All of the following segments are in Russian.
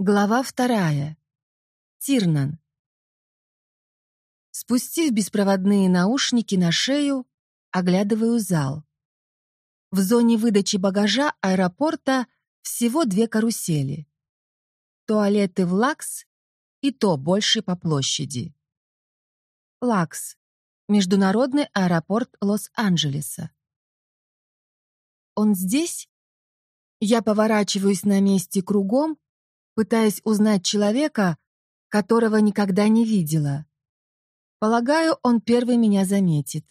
Глава вторая. Тирнан. Спустив беспроводные наушники на шею, оглядываю зал. В зоне выдачи багажа аэропорта всего две карусели. Туалеты в Лакс и то больше по площади. Лакс. Международный аэропорт Лос-Анджелеса. Он здесь? Я поворачиваюсь на месте кругом, пытаясь узнать человека, которого никогда не видела. Полагаю, он первый меня заметит.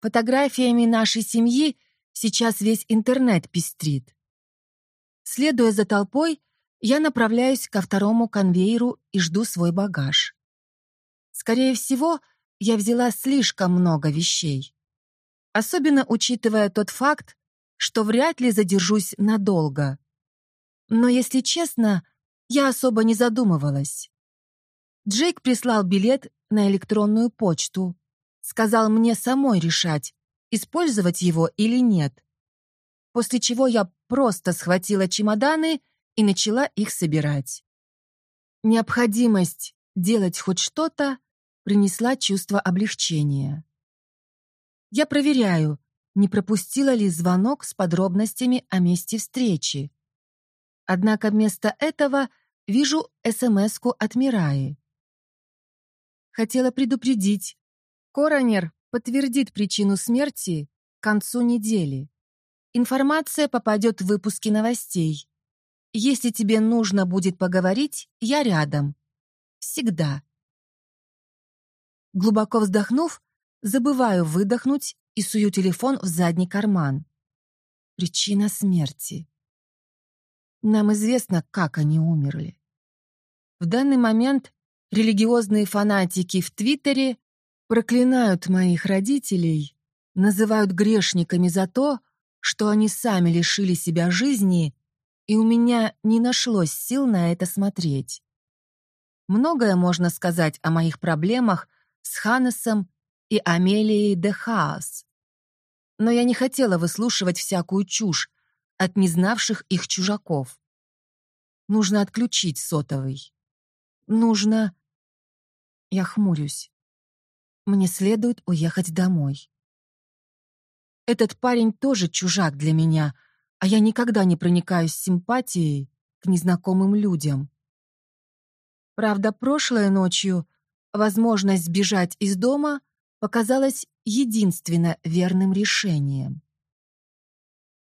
Фотографиями нашей семьи сейчас весь интернет пестрит. Следуя за толпой, я направляюсь ко второму конвейеру и жду свой багаж. Скорее всего, я взяла слишком много вещей. Особенно учитывая тот факт, что вряд ли задержусь надолго. Но, если честно, я особо не задумывалась. Джейк прислал билет на электронную почту. Сказал мне самой решать, использовать его или нет. После чего я просто схватила чемоданы и начала их собирать. Необходимость делать хоть что-то принесла чувство облегчения. Я проверяю, не пропустила ли звонок с подробностями о месте встречи. Однако вместо этого вижу СМС-ку от Мираи. Хотела предупредить. Коронер подтвердит причину смерти к концу недели. Информация попадет в выпуски новостей. Если тебе нужно будет поговорить, я рядом. Всегда. Глубоко вздохнув, забываю выдохнуть и сую телефон в задний карман. Причина смерти. Нам известно, как они умерли. В данный момент религиозные фанатики в Твиттере проклинают моих родителей, называют грешниками за то, что они сами лишили себя жизни, и у меня не нашлось сил на это смотреть. Многое можно сказать о моих проблемах с Ханнесом и Амелией де Хаас. Но я не хотела выслушивать всякую чушь, от незнавших их чужаков. Нужно отключить сотовый. Нужно... Я хмурюсь. Мне следует уехать домой. Этот парень тоже чужак для меня, а я никогда не проникаюсь симпатией к незнакомым людям. Правда, прошлой ночью возможность сбежать из дома показалась единственно верным решением.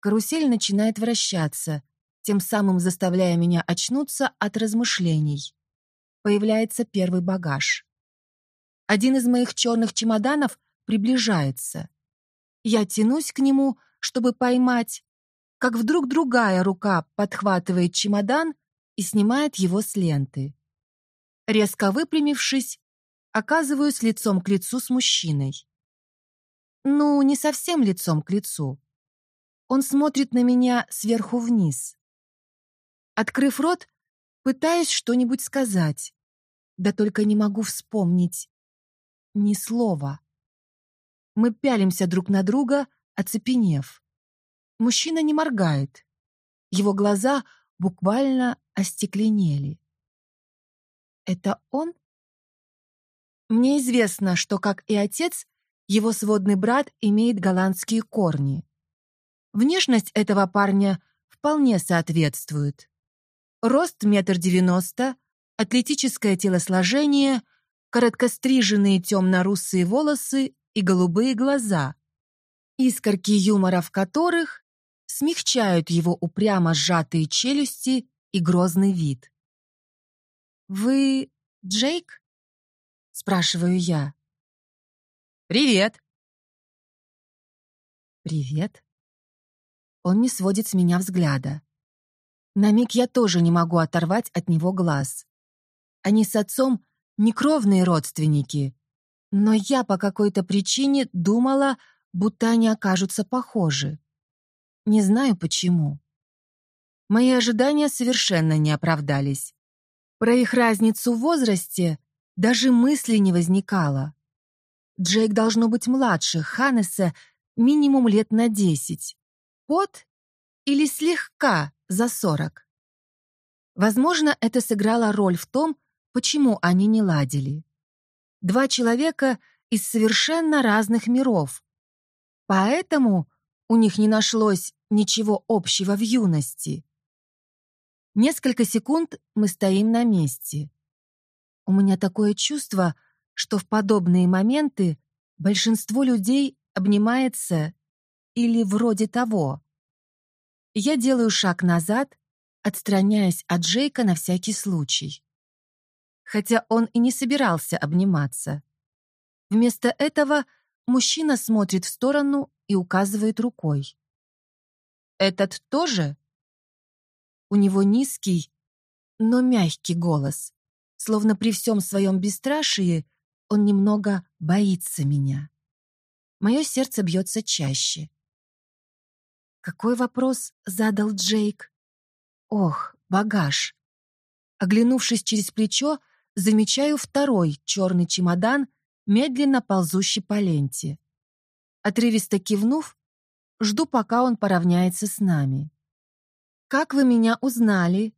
Карусель начинает вращаться, тем самым заставляя меня очнуться от размышлений. Появляется первый багаж. Один из моих черных чемоданов приближается. Я тянусь к нему, чтобы поймать, как вдруг другая рука подхватывает чемодан и снимает его с ленты. Резко выпрямившись, оказываюсь лицом к лицу с мужчиной. Ну, не совсем лицом к лицу. Он смотрит на меня сверху вниз. Открыв рот, пытаюсь что-нибудь сказать. Да только не могу вспомнить ни слова. Мы пялимся друг на друга, оцепенев. Мужчина не моргает. Его глаза буквально остекленели. Это он? Мне известно, что, как и отец, его сводный брат имеет голландские корни. Внешность этого парня вполне соответствует. Рост метр девяносто, атлетическое телосложение, короткостриженные темно-русые волосы и голубые глаза, искорки юмора в которых смягчают его упрямо сжатые челюсти и грозный вид. «Вы Джейк?» — спрашиваю я. «Привет!» «Привет?» Он не сводит с меня взгляда. На миг я тоже не могу оторвать от него глаз. Они с отцом не кровные родственники, но я по какой-то причине думала, будто они окажутся похожи. Не знаю почему. Мои ожидания совершенно не оправдались. Про их разницу в возрасте даже мысли не возникало. Джейк должно быть младше Ханнеса минимум лет на десять под или слегка за сорок. Возможно, это сыграло роль в том, почему они не ладили. Два человека из совершенно разных миров. Поэтому у них не нашлось ничего общего в юности. Несколько секунд мы стоим на месте. У меня такое чувство, что в подобные моменты большинство людей обнимается или вроде того. Я делаю шаг назад, отстраняясь от Джейка на всякий случай. Хотя он и не собирался обниматься. Вместо этого мужчина смотрит в сторону и указывает рукой. «Этот тоже?» У него низкий, но мягкий голос, словно при всем своем бесстрашии он немного боится меня. Мое сердце бьется чаще. Какой вопрос задал Джейк? Ох, багаж. Оглянувшись через плечо, замечаю второй черный чемодан, медленно ползущий по ленте. Отрывисто кивнув, жду, пока он поравняется с нами. «Как вы меня узнали?»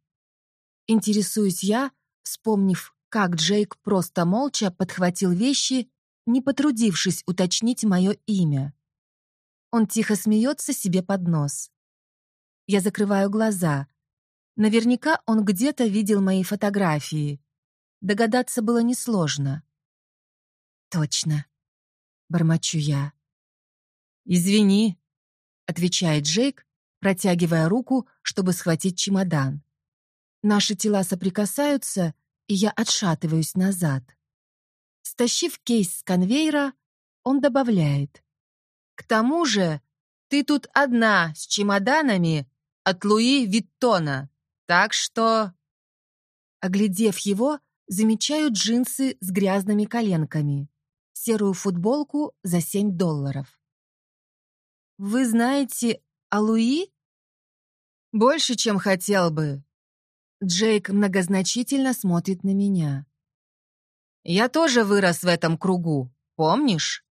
Интересуюсь я, вспомнив, как Джейк просто молча подхватил вещи, не потрудившись уточнить мое имя. Он тихо смеется себе под нос. Я закрываю глаза. Наверняка он где-то видел мои фотографии. Догадаться было несложно. «Точно», — бормочу я. «Извини», — отвечает Джейк, протягивая руку, чтобы схватить чемодан. Наши тела соприкасаются, и я отшатываюсь назад. Стащив кейс с конвейера, он добавляет. «К тому же ты тут одна с чемоданами от Луи Виттона, так что...» Оглядев его, замечаю джинсы с грязными коленками, серую футболку за 7 долларов. «Вы знаете о Луи?» «Больше, чем хотел бы». Джейк многозначительно смотрит на меня. «Я тоже вырос в этом кругу, помнишь?»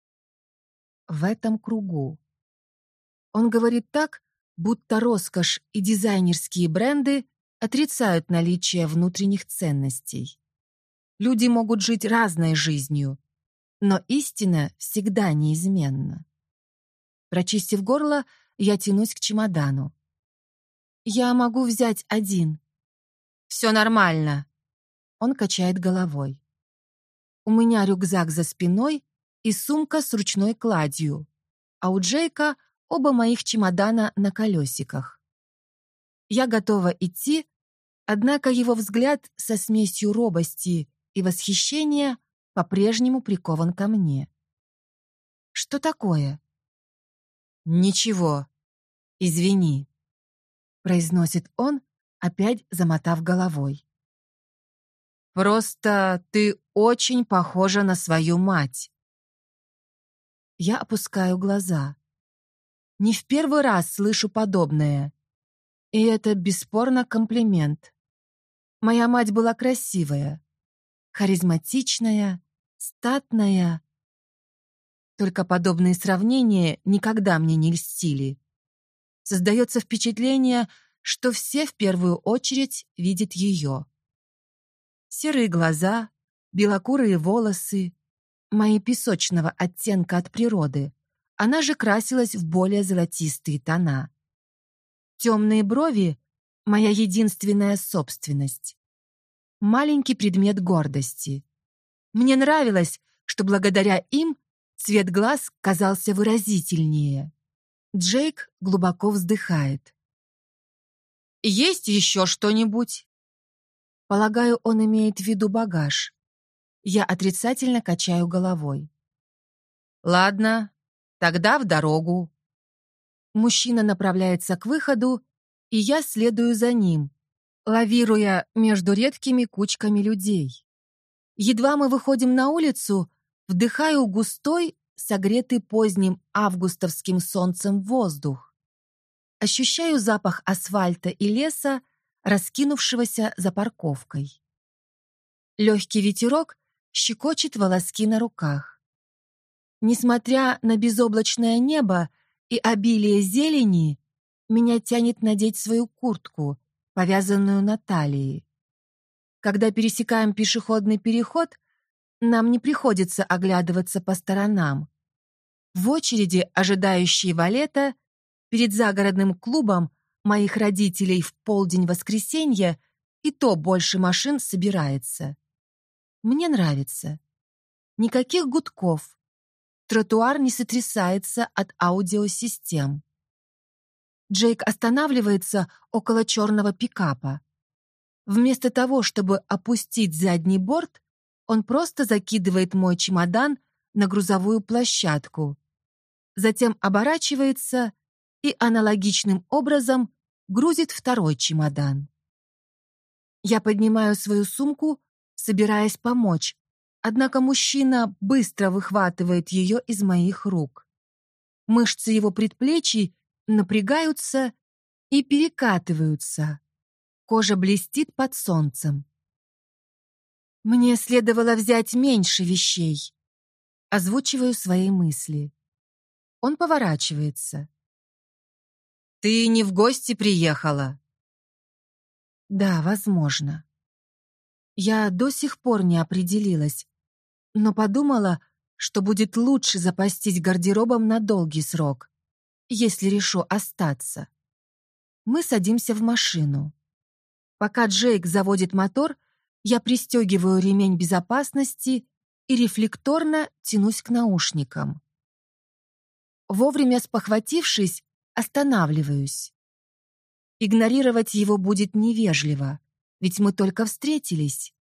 «В этом кругу». Он говорит так, будто роскошь и дизайнерские бренды отрицают наличие внутренних ценностей. Люди могут жить разной жизнью, но истина всегда неизменна. Прочистив горло, я тянусь к чемодану. «Я могу взять один». «Все нормально». Он качает головой. У меня рюкзак за спиной и сумка с ручной кладью, а у Джейка оба моих чемодана на колесиках. Я готова идти, однако его взгляд со смесью робости и восхищения по-прежнему прикован ко мне. «Что такое?» «Ничего. Извини», — произносит он, опять замотав головой. «Просто ты очень похожа на свою мать». Я опускаю глаза. Не в первый раз слышу подобное. И это бесспорно комплимент. Моя мать была красивая, харизматичная, статная, только подобные сравнения никогда мне не льстили. Создается впечатление, что все в первую очередь видят ее. Серые глаза, белокурые волосы, мои песочного оттенка от природы. Она же красилась в более золотистые тона. Темные брови — моя единственная собственность. Маленький предмет гордости. Мне нравилось, что благодаря им Цвет глаз казался выразительнее. Джейк глубоко вздыхает. «Есть еще что-нибудь?» Полагаю, он имеет в виду багаж. Я отрицательно качаю головой. «Ладно, тогда в дорогу». Мужчина направляется к выходу, и я следую за ним, лавируя между редкими кучками людей. Едва мы выходим на улицу, Вдыхаю густой, согретый поздним августовским солнцем воздух. Ощущаю запах асфальта и леса, раскинувшегося за парковкой. Легкий ветерок щекочет волоски на руках. Несмотря на безоблачное небо и обилие зелени, меня тянет надеть свою куртку, повязанную на талии. Когда пересекаем пешеходный переход, нам не приходится оглядываться по сторонам. В очереди, ожидающей валета, перед загородным клубом моих родителей в полдень воскресенья и то больше машин собирается. Мне нравится. Никаких гудков. Тротуар не сотрясается от аудиосистем. Джейк останавливается около черного пикапа. Вместо того, чтобы опустить задний борт, он просто закидывает мой чемодан на грузовую площадку. Затем оборачивается и аналогичным образом грузит второй чемодан. Я поднимаю свою сумку, собираясь помочь, однако мужчина быстро выхватывает ее из моих рук. Мышцы его предплечий напрягаются и перекатываются. Кожа блестит под солнцем. Мне следовало взять меньше вещей. Озвучиваю свои мысли. Он поворачивается. «Ты не в гости приехала?» Да, возможно. Я до сих пор не определилась, но подумала, что будет лучше запастись гардеробом на долгий срок, если решу остаться. Мы садимся в машину. Пока Джейк заводит мотор, я пристегиваю ремень безопасности и рефлекторно тянусь к наушникам. Вовремя спохватившись, останавливаюсь. Игнорировать его будет невежливо, ведь мы только встретились.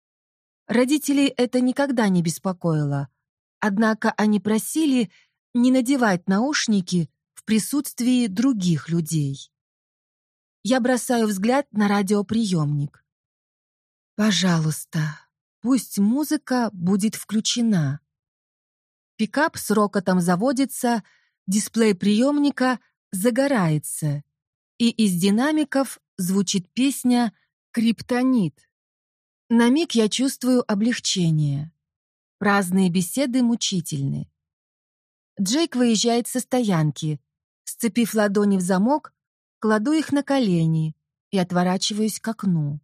Родителей это никогда не беспокоило, однако они просили не надевать наушники в присутствии других людей. Я бросаю взгляд на радиоприемник. Пожалуйста, пусть музыка будет включена. Пикап с рокотом заводится, дисплей приемника загорается, и из динамиков звучит песня «Криптонит». На миг я чувствую облегчение. Праздные беседы мучительны. Джейк выезжает со стоянки. Сцепив ладони в замок, кладу их на колени и отворачиваюсь к окну.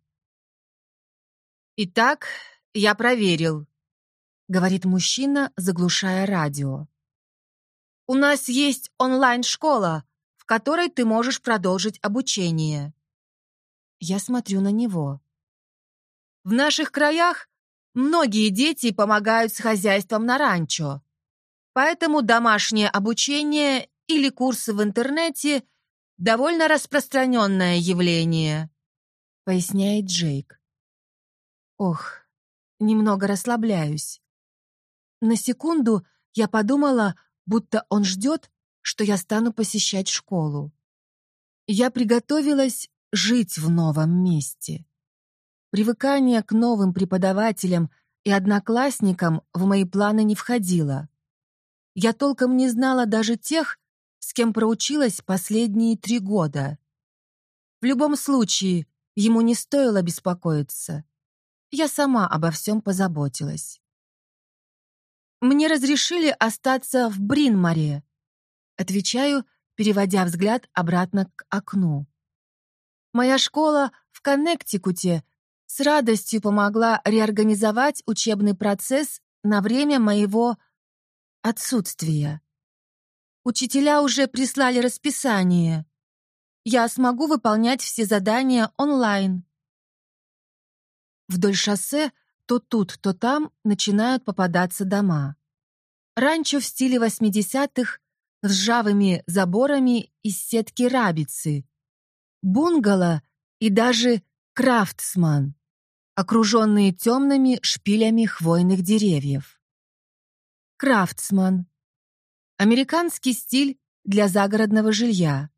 «Итак, я проверил», — говорит мужчина, заглушая радио. «У нас есть онлайн-школа, в которой ты можешь продолжить обучение». Я смотрю на него. «В наших краях многие дети помогают с хозяйством на ранчо, поэтому домашнее обучение или курсы в интернете — довольно распространенное явление», — поясняет Джейк. Ох, немного расслабляюсь. На секунду я подумала, будто он ждет, что я стану посещать школу. Я приготовилась жить в новом месте. Привыкание к новым преподавателям и одноклассникам в мои планы не входило. Я толком не знала даже тех, с кем проучилась последние три года. В любом случае, ему не стоило беспокоиться. Я сама обо всем позаботилась. Мне разрешили остаться в Бринмаре. Отвечаю, переводя взгляд обратно к окну. Моя школа в Коннектикуте с радостью помогла реорганизовать учебный процесс на время моего отсутствия. Учителя уже прислали расписание. Я смогу выполнять все задания онлайн. Вдоль шоссе то тут, то там начинают попадаться дома. Ранчо в стиле 80-х с ржавыми заборами из сетки рабицы, бунгало и даже крафтсман, окруженные темными шпилями хвойных деревьев. Крафтсман — американский стиль для загородного жилья,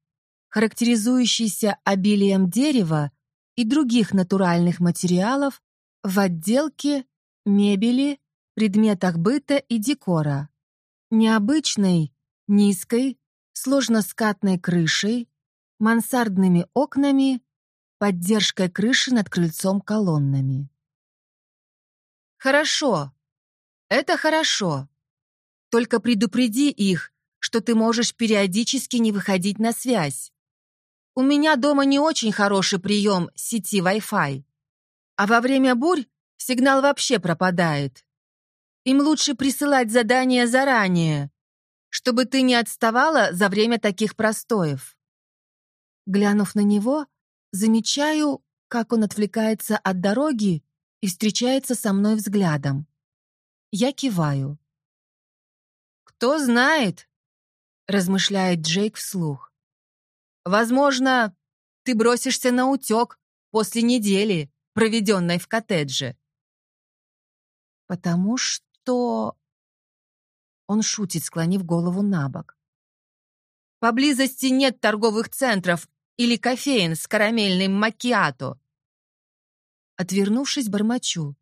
характеризующийся обилием дерева и других натуральных материалов в отделке, мебели, предметах быта и декора. Необычной, низкой, сложноскатной крышей, мансардными окнами, поддержкой крыши над крыльцом колоннами. «Хорошо. Это хорошо. Только предупреди их, что ты можешь периодически не выходить на связь. У меня дома не очень хороший прием сети Wi-Fi. А во время бурь сигнал вообще пропадает. Им лучше присылать задания заранее, чтобы ты не отставала за время таких простоев. Глянув на него, замечаю, как он отвлекается от дороги и встречается со мной взглядом. Я киваю. «Кто знает?» — размышляет Джейк вслух. «Возможно, ты бросишься на утек после недели, проведенной в коттедже». «Потому что...» Он шутит, склонив голову на бок. «Поблизости нет торговых центров или кофеин с карамельным макиато». Отвернувшись, бормочу.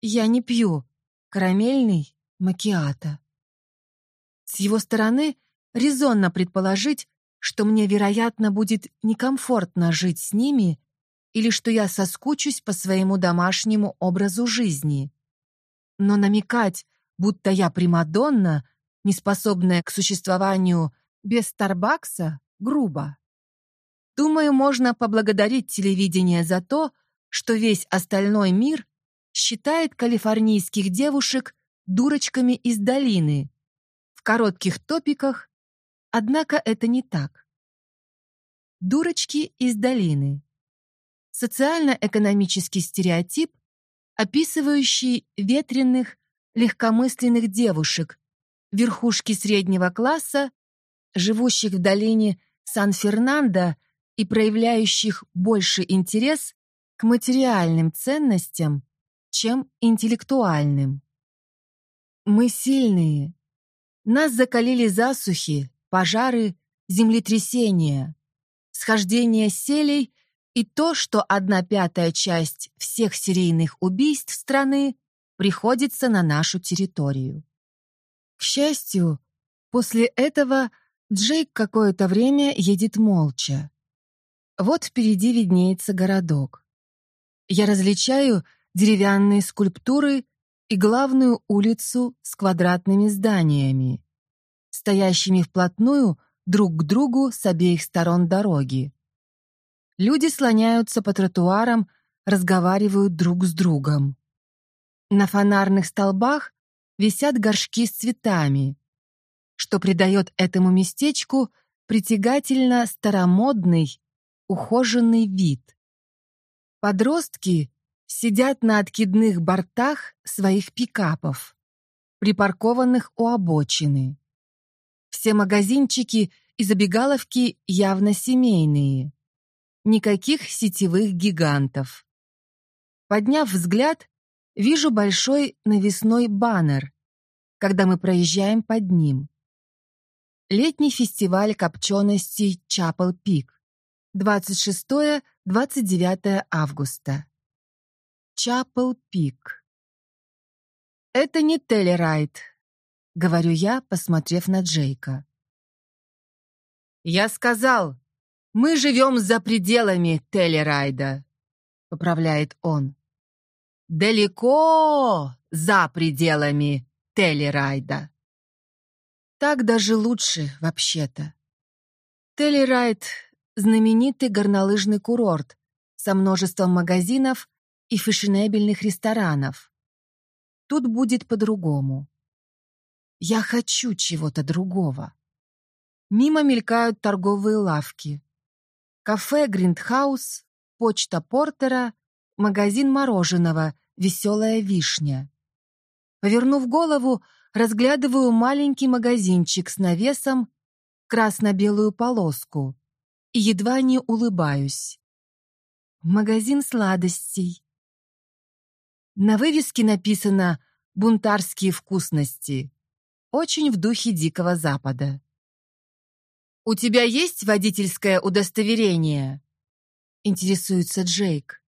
«Я не пью карамельный макиато». С его стороны резонно предположить, что мне, вероятно, будет некомфортно жить с ними или что я соскучусь по своему домашнему образу жизни. Но намекать, будто я Примадонна, неспособная к существованию без Старбакса, грубо. Думаю, можно поблагодарить телевидение за то, что весь остальной мир считает калифорнийских девушек дурочками из долины, коротких топиках, однако это не так. Дурочки из долины. Социально-экономический стереотип, описывающий ветреных, легкомысленных девушек, верхушки среднего класса, живущих в долине Сан-Фернандо и проявляющих больше интерес к материальным ценностям, чем интеллектуальным. Мы сильные, нас закалили засухи, пожары, землетрясения, схождение селей и то, что одна пятая часть всех серийных убийств страны приходится на нашу территорию. К счастью, после этого Джейк какое-то время едет молча. Вот впереди виднеется городок. Я различаю деревянные скульптуры и главную улицу с квадратными зданиями, стоящими вплотную друг к другу с обеих сторон дороги. Люди слоняются по тротуарам, разговаривают друг с другом. На фонарных столбах висят горшки с цветами, что придает этому местечку притягательно старомодный, ухоженный вид. Подростки сидят на откидных бортах своих пикапов, припаркованных у обочины. Все магазинчики и забегаловки явно семейные. Никаких сетевых гигантов. Подняв взгляд, вижу большой навесной баннер, когда мы проезжаем под ним. Летний фестиваль копченостей Чапел Пик. 26-29 августа. Чапел Пик. «Это не Телерайт», — говорю я, посмотрев на Джейка. «Я сказал, мы живем за пределами Телерайда», — поправляет он. «Далеко за пределами Телерайда». Так даже лучше, вообще-то. Телерайд — знаменитый горнолыжный курорт со множеством магазинов и фешенебельных ресторанов. Тут будет по-другому. Я хочу чего-то другого. Мимо мелькают торговые лавки. Кафе Гриндхаус, почта Портера, магазин мороженого «Веселая вишня». Повернув голову, разглядываю маленький магазинчик с навесом красно-белую полоску и едва не улыбаюсь. Магазин сладостей. На вывеске написано «Бунтарские вкусности». Очень в духе Дикого Запада. «У тебя есть водительское удостоверение?» Интересуется Джейк.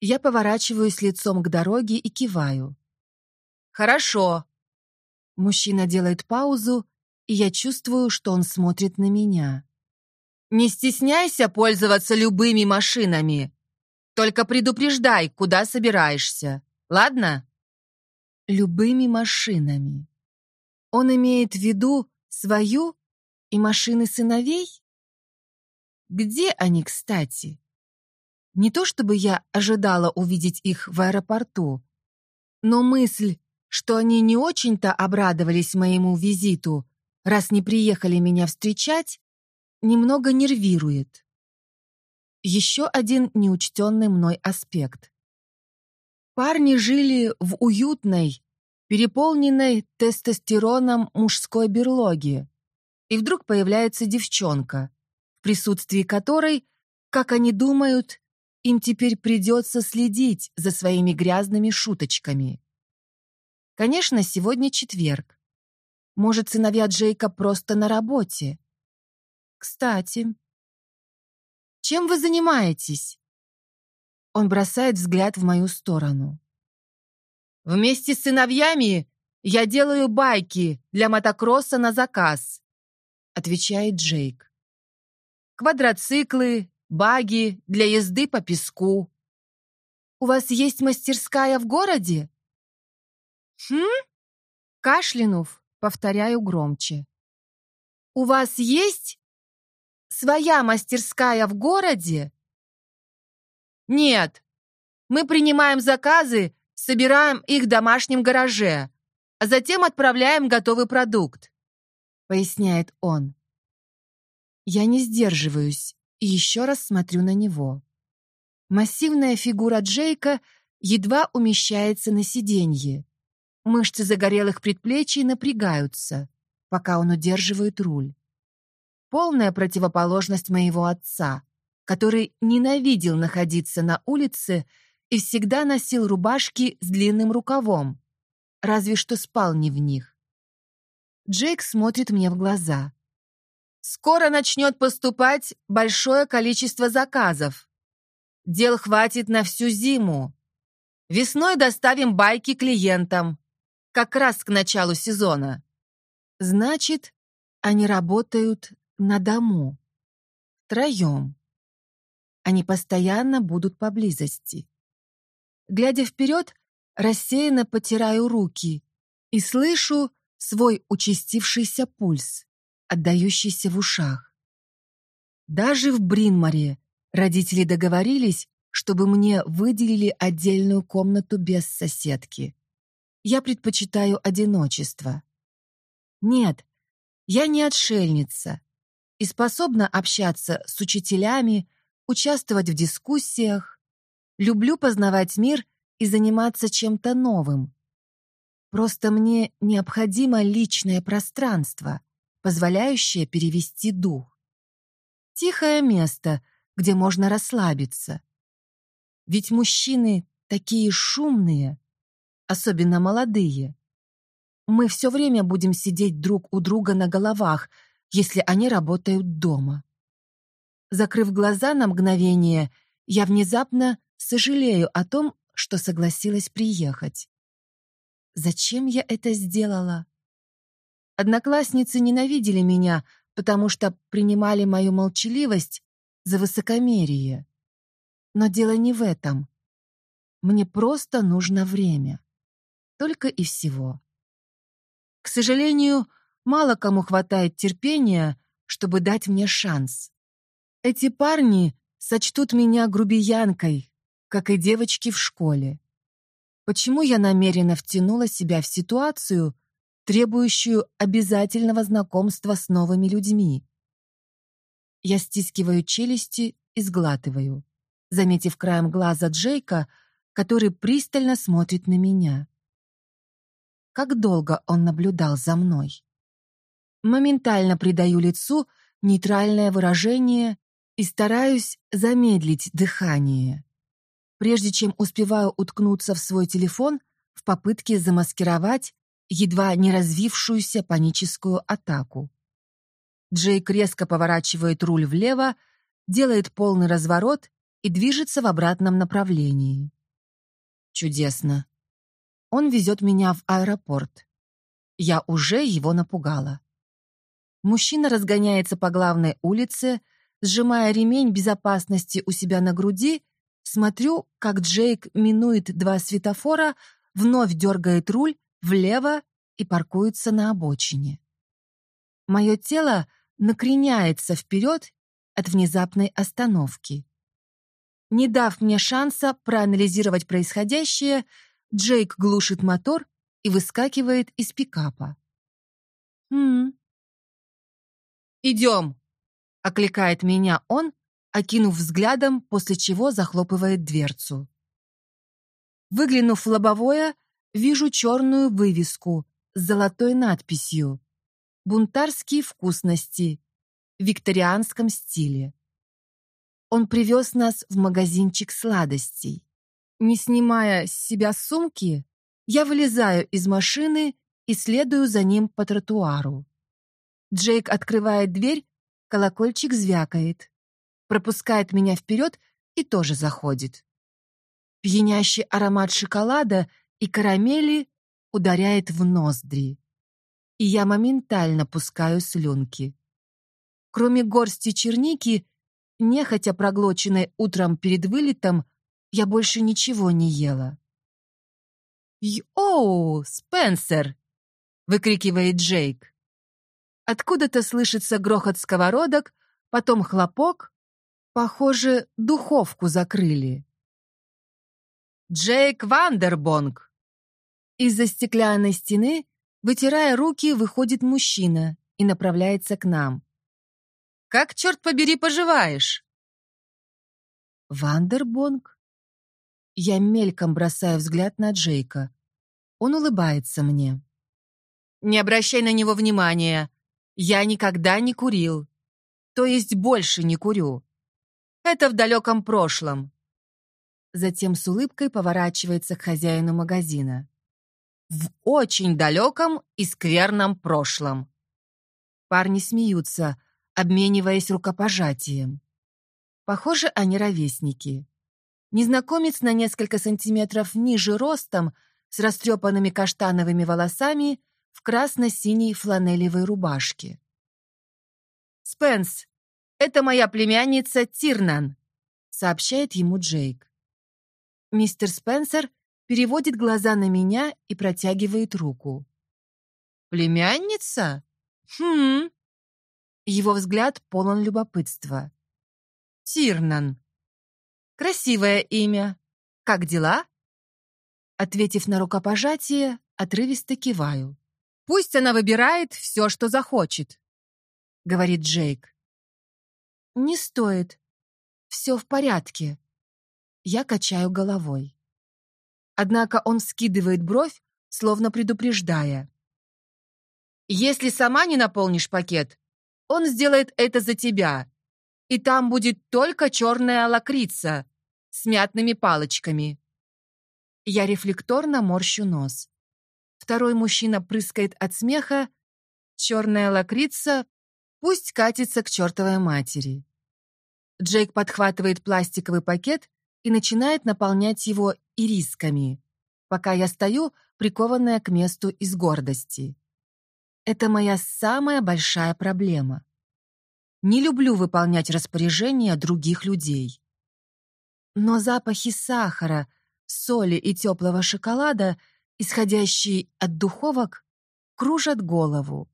Я поворачиваюсь лицом к дороге и киваю. «Хорошо». Мужчина делает паузу, и я чувствую, что он смотрит на меня. «Не стесняйся пользоваться любыми машинами. Только предупреждай, куда собираешься. Ладно? Любыми машинами. Он имеет в виду свою и машины сыновей? Где они, кстати? Не то чтобы я ожидала увидеть их в аэропорту, но мысль, что они не очень-то обрадовались моему визиту, раз не приехали меня встречать, немного нервирует. Еще один неучтенный мной аспект. Парни жили в уютной, переполненной тестостероном мужской берлоге, и вдруг появляется девчонка, в присутствии которой, как они думают, им теперь придется следить за своими грязными шуточками. Конечно, сегодня четверг. Может, сыновья Джейка просто на работе. Кстати, чем вы занимаетесь? Он бросает взгляд в мою сторону. Вместе с сыновьями я делаю байки для мотокросса на заказ, отвечает Джейк. Квадроциклы, баги для езды по песку. У вас есть мастерская в городе? Хм? Кашлянув, повторяю громче. У вас есть своя мастерская в городе? Нет. Мы принимаем заказы, собираем их в домашнем гараже, а затем отправляем готовый продукт, поясняет он. Я не сдерживаюсь и еще раз смотрю на него. Массивная фигура Джейка едва умещается на сиденье. Мышцы загорелых предплечий напрягаются, пока он удерживает руль. Полная противоположность моего отца, который ненавидел находиться на улице и всегда носил рубашки с длинным рукавом, разве что спал не в них. Джейк смотрит мне в глаза. «Скоро начнет поступать большое количество заказов. Дел хватит на всю зиму. Весной доставим байки клиентам, как раз к началу сезона. Значит, они работают на дому. Втроем. Они постоянно будут поблизости. Глядя вперед, рассеянно потираю руки и слышу свой участившийся пульс, отдающийся в ушах. Даже в Бринмаре родители договорились, чтобы мне выделили отдельную комнату без соседки я предпочитаю одиночество. Нет, я не отшельница и способна общаться с учителями, участвовать в дискуссиях. Люблю познавать мир и заниматься чем-то новым. Просто мне необходимо личное пространство, позволяющее перевести дух. Тихое место, где можно расслабиться. Ведь мужчины такие шумные, особенно молодые. Мы все время будем сидеть друг у друга на головах, если они работают дома. Закрыв глаза на мгновение, я внезапно сожалею о том, что согласилась приехать. Зачем я это сделала? Одноклассницы ненавидели меня, потому что принимали мою молчаливость за высокомерие. Но дело не в этом. Мне просто нужно время. Только и всего. К сожалению, мало кому хватает терпения, чтобы дать мне шанс. Эти парни сочтут меня грубиянкой, как и девочки в школе. Почему я намеренно втянула себя в ситуацию, требующую обязательного знакомства с новыми людьми? Я стискиваю челюсти и сглатываю, заметив краем глаза Джейка, который пристально смотрит на меня как долго он наблюдал за мной. Моментально придаю лицу нейтральное выражение и стараюсь замедлить дыхание, прежде чем успеваю уткнуться в свой телефон в попытке замаскировать едва не развившуюся паническую атаку. Джейк резко поворачивает руль влево, делает полный разворот и движется в обратном направлении. Чудесно. Он везет меня в аэропорт. Я уже его напугала. Мужчина разгоняется по главной улице, сжимая ремень безопасности у себя на груди, смотрю, как Джейк минует два светофора, вновь дергает руль влево и паркуется на обочине. Мое тело накреняется вперед от внезапной остановки. Не дав мне шанса проанализировать происходящее, Джейк глушит мотор и выскакивает из пикапа. «Хм...» «Идем!» — окликает меня он, окинув взглядом, после чего захлопывает дверцу. Выглянув в лобовое, вижу черную вывеску с золотой надписью «Бунтарские вкусности» в викторианском стиле. Он привез нас в магазинчик сладостей. Не снимая с себя сумки, я вылезаю из машины и следую за ним по тротуару. Джейк открывает дверь, колокольчик звякает, пропускает меня вперед и тоже заходит. Пьянящий аромат шоколада и карамели ударяет в ноздри, и я моментально пускаю слюнки. Кроме горсти черники, нехотя проглоченной утром перед вылетом, я больше ничего не ела. «Йоу, Спенсер!» — выкрикивает Джейк. Откуда-то слышится грохот сковородок, потом хлопок. Похоже, духовку закрыли. «Джейк Вандербонг!» Из-за стеклянной стены, вытирая руки, выходит мужчина и направляется к нам. Как, черт побери, поживаешь?» «Вандербонг?» Я мельком бросаю взгляд на Джейка. Он улыбается мне. «Не обращай на него внимания. Я никогда не курил. То есть больше не курю. Это в далеком прошлом». Затем с улыбкой поворачивается к хозяину магазина. «В очень далеком и скверном прошлом». Парни смеются, обмениваясь рукопожатием. Похоже, они ровесники. Незнакомец на несколько сантиметров ниже ростом, с растрепанными каштановыми волосами, в красно-синей фланелевой рубашке. «Спенс, это моя племянница Тирнан», — сообщает ему Джейк. Мистер Спенсер переводит глаза на меня и протягивает руку. «Племянница? Хм, его взгляд полон любопытства. «Тирнан. Красивое имя. Как дела?» Ответив на рукопожатие, отрывисто киваю. «Пусть она выбирает все, что захочет», — говорит Джейк. «Не стоит. Все в порядке». Я качаю головой. Однако он скидывает бровь, словно предупреждая. «Если сама не наполнишь пакет, он сделает это за тебя. И там будет только черная лакрица с мятными палочками. Я рефлекторно морщу нос. Второй мужчина прыскает от смеха. Черная лакрица пусть катится к чертовой матери. Джейк подхватывает пластиковый пакет и начинает наполнять его ирисками, пока я стою, прикованная к месту из гордости. Это моя самая большая проблема. Не люблю выполнять распоряжения других людей. Но запахи сахара, соли и теплого шоколада, исходящие от духовок, кружат голову.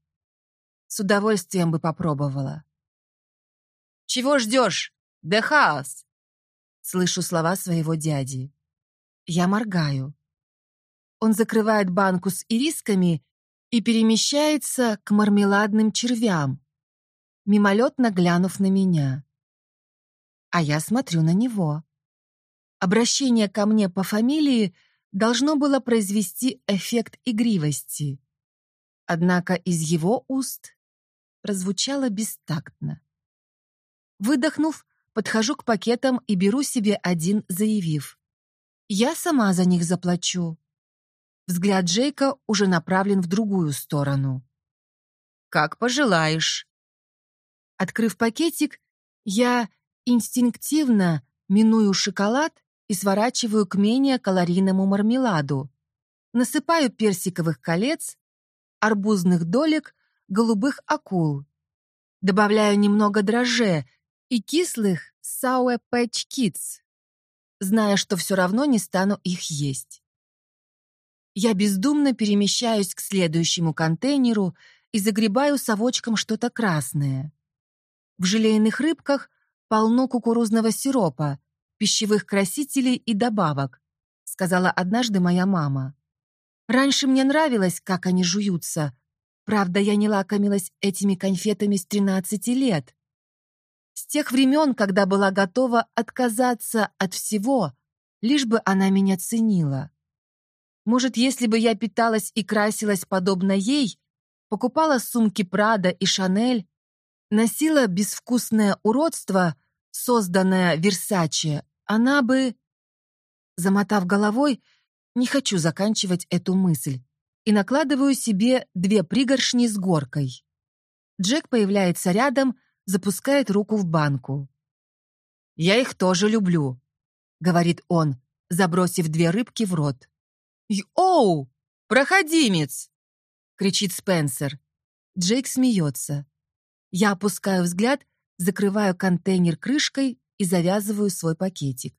С удовольствием бы попробовала. «Чего ждешь? Дехаус!» Слышу слова своего дяди. Я моргаю. Он закрывает банку с ирисками и перемещается к мармеладным червям, мимолетно глянув на меня. А я смотрю на него. Обращение ко мне по фамилии должно было произвести эффект игривости. Однако из его уст прозвучало бестактно. Выдохнув, подхожу к пакетам и беру себе один, заявив. «Я сама за них заплачу». Взгляд Джейка уже направлен в другую сторону. «Как пожелаешь». Открыв пакетик, я инстинктивно миную шоколад и сворачиваю к менее калорийному мармеладу. Насыпаю персиковых колец, арбузных долек, голубых акул. Добавляю немного дрожжей и кислых Sour Patch Kids, зная, что все равно не стану их есть. Я бездумно перемещаюсь к следующему контейнеру и загребаю совочком что-то красное. В желейных рыбках полно кукурузного сиропа, пищевых красителей и добавок, сказала однажды моя мама. Раньше мне нравилось, как они жуются. Правда, я не лакомилась этими конфетами с 13 лет. С тех времен, когда была готова отказаться от всего, лишь бы она меня ценила. Может, если бы я питалась и красилась подобно ей, покупала сумки Прада и Шанель, носила безвкусное уродство, созданное Версаче, она бы... Замотав головой, не хочу заканчивать эту мысль и накладываю себе две пригоршни с горкой. Джек появляется рядом, запускает руку в банку. «Я их тоже люблю», — говорит он, забросив две рыбки в рот. «Оу, проходимец!» — кричит Спенсер. Джейк смеется. Я опускаю взгляд, закрываю контейнер крышкой и завязываю свой пакетик.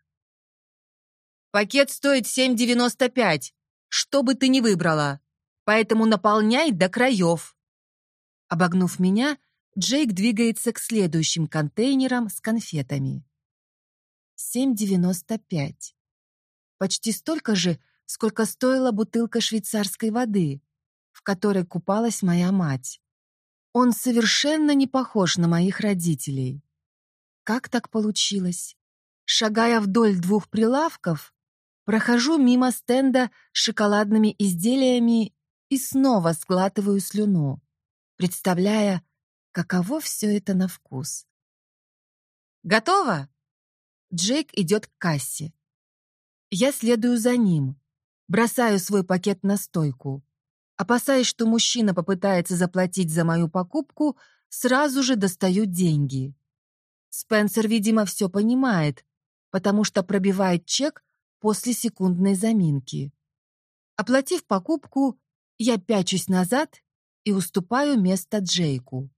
«Пакет стоит 7,95, что бы ты ни выбрала, поэтому наполняй до краев». Обогнув меня, Джейк двигается к следующим контейнерам с конфетами. 7,95. Почти столько же, сколько стоила бутылка швейцарской воды, в которой купалась моя мать. Он совершенно не похож на моих родителей. Как так получилось? Шагая вдоль двух прилавков, прохожу мимо стенда с шоколадными изделиями и снова сглатываю слюну, представляя, каково все это на вкус. «Готово?» Джейк идет к кассе. Я следую за ним, бросаю свой пакет на стойку. Опасаясь, что мужчина попытается заплатить за мою покупку, сразу же достаю деньги. Спенсер, видимо, все понимает, потому что пробивает чек после секундной заминки. Оплатив покупку, я пячусь назад и уступаю место Джейку.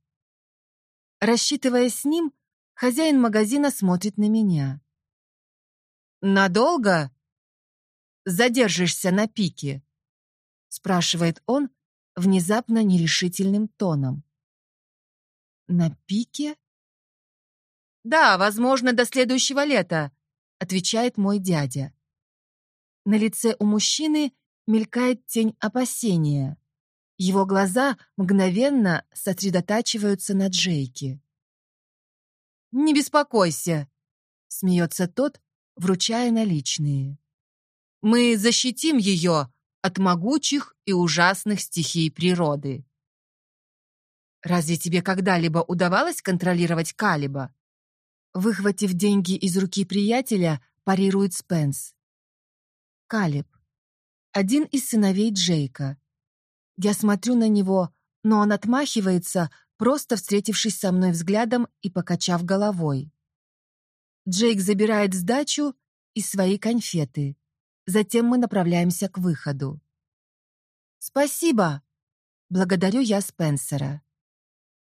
Рассчитывая с ним, хозяин магазина смотрит на меня. «Надолго? Задержишься на пике?» спрашивает он внезапно нерешительным тоном. «На пике?» «Да, возможно, до следующего лета», — отвечает мой дядя. На лице у мужчины мелькает тень опасения. Его глаза мгновенно сосредотачиваются на Джейке. «Не беспокойся», — смеется тот, вручая наличные. «Мы защитим ее от могучих и ужасных стихий природы». «Разве тебе когда-либо удавалось контролировать Калиба?» Выхватив деньги из руки приятеля, парирует Спенс. Калиб. Один из сыновей Джейка. Я смотрю на него, но он отмахивается, просто встретившись со мной взглядом и покачав головой. Джейк забирает сдачу и свои конфеты. Затем мы направляемся к выходу. «Спасибо!» — благодарю я Спенсера.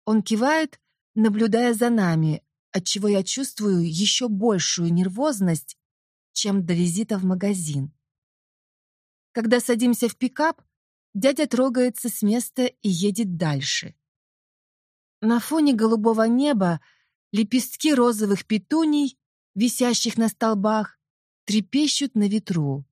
Он кивает, наблюдая за нами, отчего я чувствую еще большую нервозность, чем до визита в магазин. Когда садимся в пикап, дядя трогается с места и едет дальше. На фоне голубого неба лепестки розовых петуний, висящих на столбах, трепещут на ветру.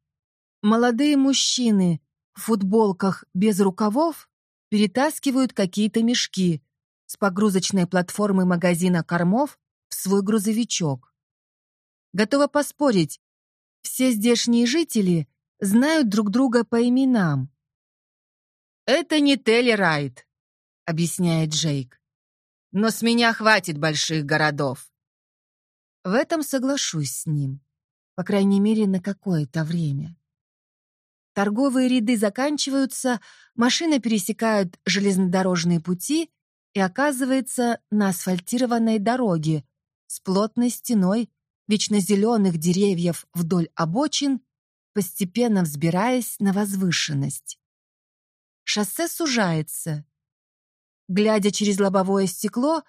Молодые мужчины в футболках без рукавов перетаскивают какие-то мешки с погрузочной платформы магазина кормов свой грузовичок. Готова поспорить, все здешние жители знают друг друга по именам. «Это не Телерайт», — объясняет Джейк. «Но с меня хватит больших городов». В этом соглашусь с ним, по крайней мере, на какое-то время. Торговые ряды заканчиваются, машины пересекают железнодорожные пути и оказывается на асфальтированной дороге с плотной стеной вечно зеленых деревьев вдоль обочин постепенно взбираясь на возвышенность. Шоссе сужается. Глядя через лобовое стекло,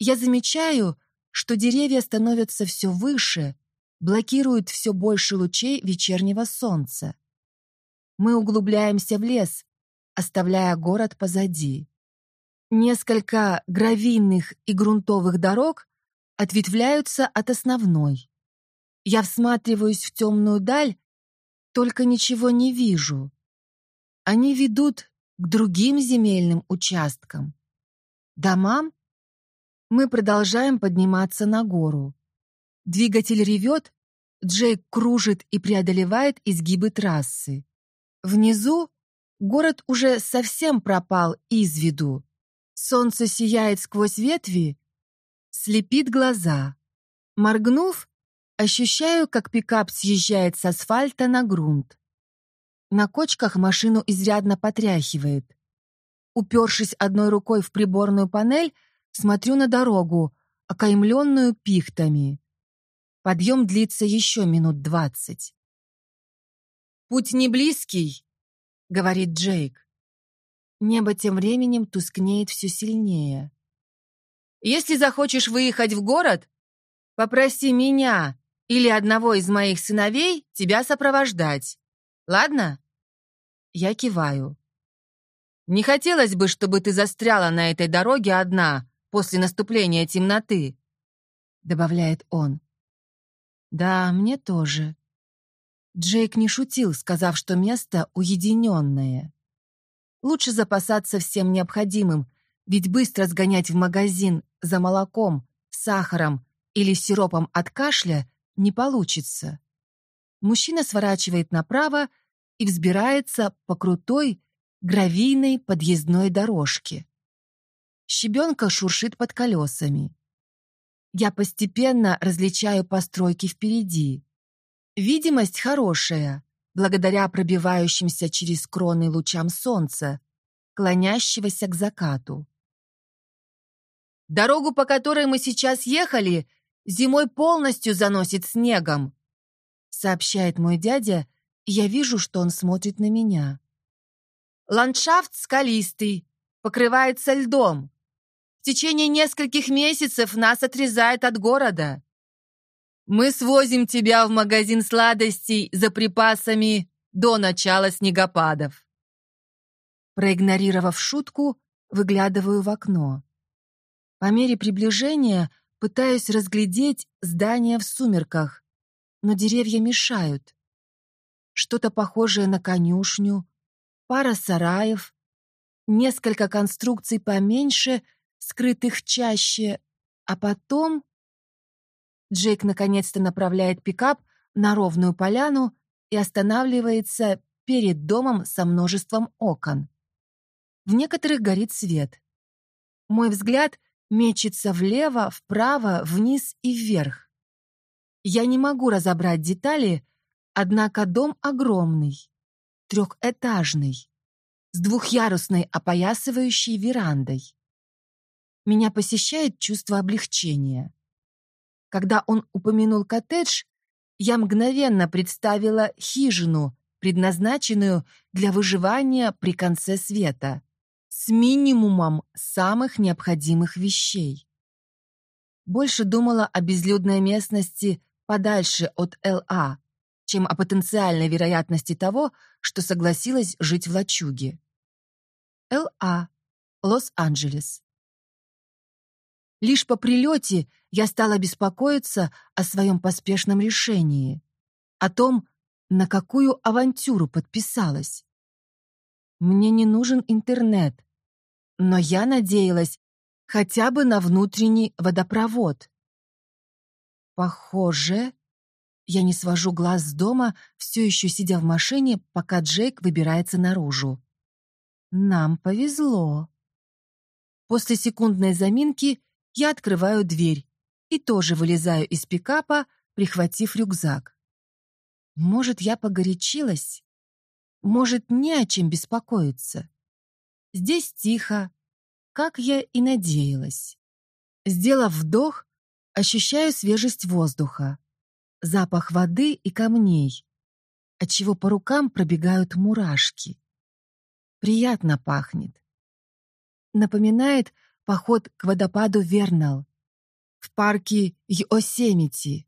я замечаю, что деревья становятся все выше, блокируют все больше лучей вечернего солнца. Мы углубляемся в лес, оставляя город позади. Несколько гравийных и грунтовых дорог ответвляются от основной. Я всматриваюсь в темную даль, только ничего не вижу. Они ведут к другим земельным участкам. Домам? Мы продолжаем подниматься на гору. Двигатель ревет, Джейк кружит и преодолевает изгибы трассы. Внизу город уже совсем пропал из виду. Солнце сияет сквозь ветви, слепит глаза. Моргнув, ощущаю, как пикап съезжает с асфальта на грунт. На кочках машину изрядно потряхивает. Упершись одной рукой в приборную панель, смотрю на дорогу, окаймленную пихтами. Подъем длится еще минут двадцать. «Путь не близкий», — говорит Джейк. Небо тем временем тускнеет все сильнее. «Если захочешь выехать в город, попроси меня или одного из моих сыновей тебя сопровождать. Ладно?» Я киваю. «Не хотелось бы, чтобы ты застряла на этой дороге одна после наступления темноты», — добавляет он. «Да, мне тоже». Джейк не шутил, сказав, что место уединенное. Лучше запасаться всем необходимым, ведь быстро сгонять в магазин за молоком, сахаром или сиропом от кашля не получится. Мужчина сворачивает направо и взбирается по крутой гравийной подъездной дорожке. Щебенка шуршит под колесами. Я постепенно различаю постройки впереди. Видимость хорошая, благодаря пробивающимся через кроны лучам солнца, клонящегося к закату. «Дорогу, по которой мы сейчас ехали, зимой полностью заносит снегом», сообщает мой дядя, и я вижу, что он смотрит на меня. «Ландшафт скалистый, покрывается льдом. В течение нескольких месяцев нас отрезает от города. Мы свозим тебя в магазин сладостей за припасами до начала снегопадов». Проигнорировав шутку, выглядываю в окно. По мере приближения пытаюсь разглядеть здание в сумерках, но деревья мешают. Что-то похожее на конюшню, пара сараев, несколько конструкций поменьше, скрытых чаще, а потом... Джейк наконец-то направляет пикап на ровную поляну и останавливается перед домом со множеством окон. В некоторых горит свет. Мой взгляд мечется влево, вправо, вниз и вверх. Я не могу разобрать детали, однако дом огромный, трехэтажный, с двухъярусной опоясывающей верандой. Меня посещает чувство облегчения. Когда он упомянул коттедж, я мгновенно представила хижину, предназначенную для выживания при конце света с минимумом самых необходимых вещей. Больше думала о безлюдной местности подальше от ЛА, чем о потенциальной вероятности того, что согласилась жить в лачуге. ЛА, Лос-Анджелес. Лишь по прилете я стала беспокоиться о своем поспешном решении, о том, на какую авантюру подписалась. Мне не нужен интернет, но я надеялась хотя бы на внутренний водопровод. Похоже, я не свожу глаз с дома, все еще сидя в машине, пока Джейк выбирается наружу. Нам повезло. После секундной заминки я открываю дверь и тоже вылезаю из пикапа, прихватив рюкзак. Может, я погорячилась? Может, не о чем беспокоиться? Здесь тихо, как я и надеялась. Сделав вдох, ощущаю свежесть воздуха, запах воды и камней, отчего по рукам пробегают мурашки. Приятно пахнет. Напоминает поход к водопаду Вернал в парке Йосемити,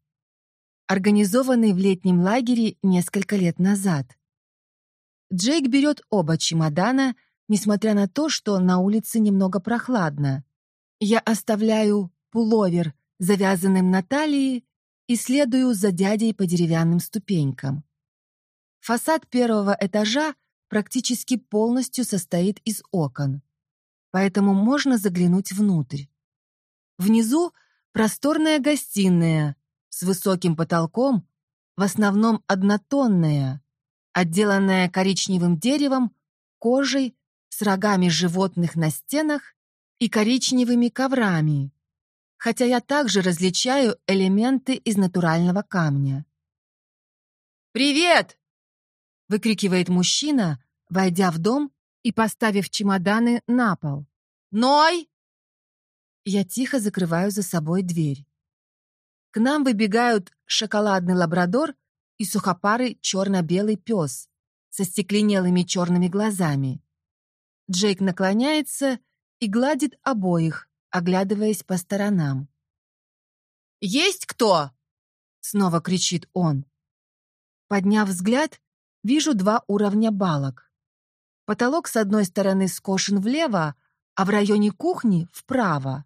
организованный в летнем лагере несколько лет назад. Джейк берет оба чемодана, несмотря на то, что на улице немного прохладно. Я оставляю пуловер, завязанным на талии, и следую за дядей по деревянным ступенькам. Фасад первого этажа практически полностью состоит из окон, поэтому можно заглянуть внутрь. Внизу просторная гостиная с высоким потолком, в основном однотонная, отделанная коричневым деревом, кожей, с рогами животных на стенах и коричневыми коврами, хотя я также различаю элементы из натурального камня. «Привет!» — выкрикивает мужчина, войдя в дом и поставив чемоданы на пол. «Ной!» Я тихо закрываю за собой дверь. К нам выбегают шоколадный лабрадор и сухопарый черно-белый пес со стекленелыми черными глазами. Джейк наклоняется и гладит обоих, оглядываясь по сторонам. «Есть кто?» — снова кричит он. Подняв взгляд, вижу два уровня балок. Потолок с одной стороны скошен влево, а в районе кухни — вправо.